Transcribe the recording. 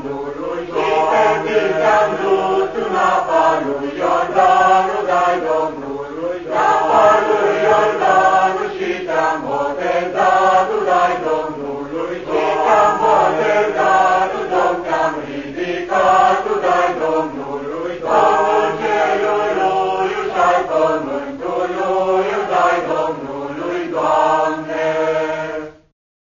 Lord.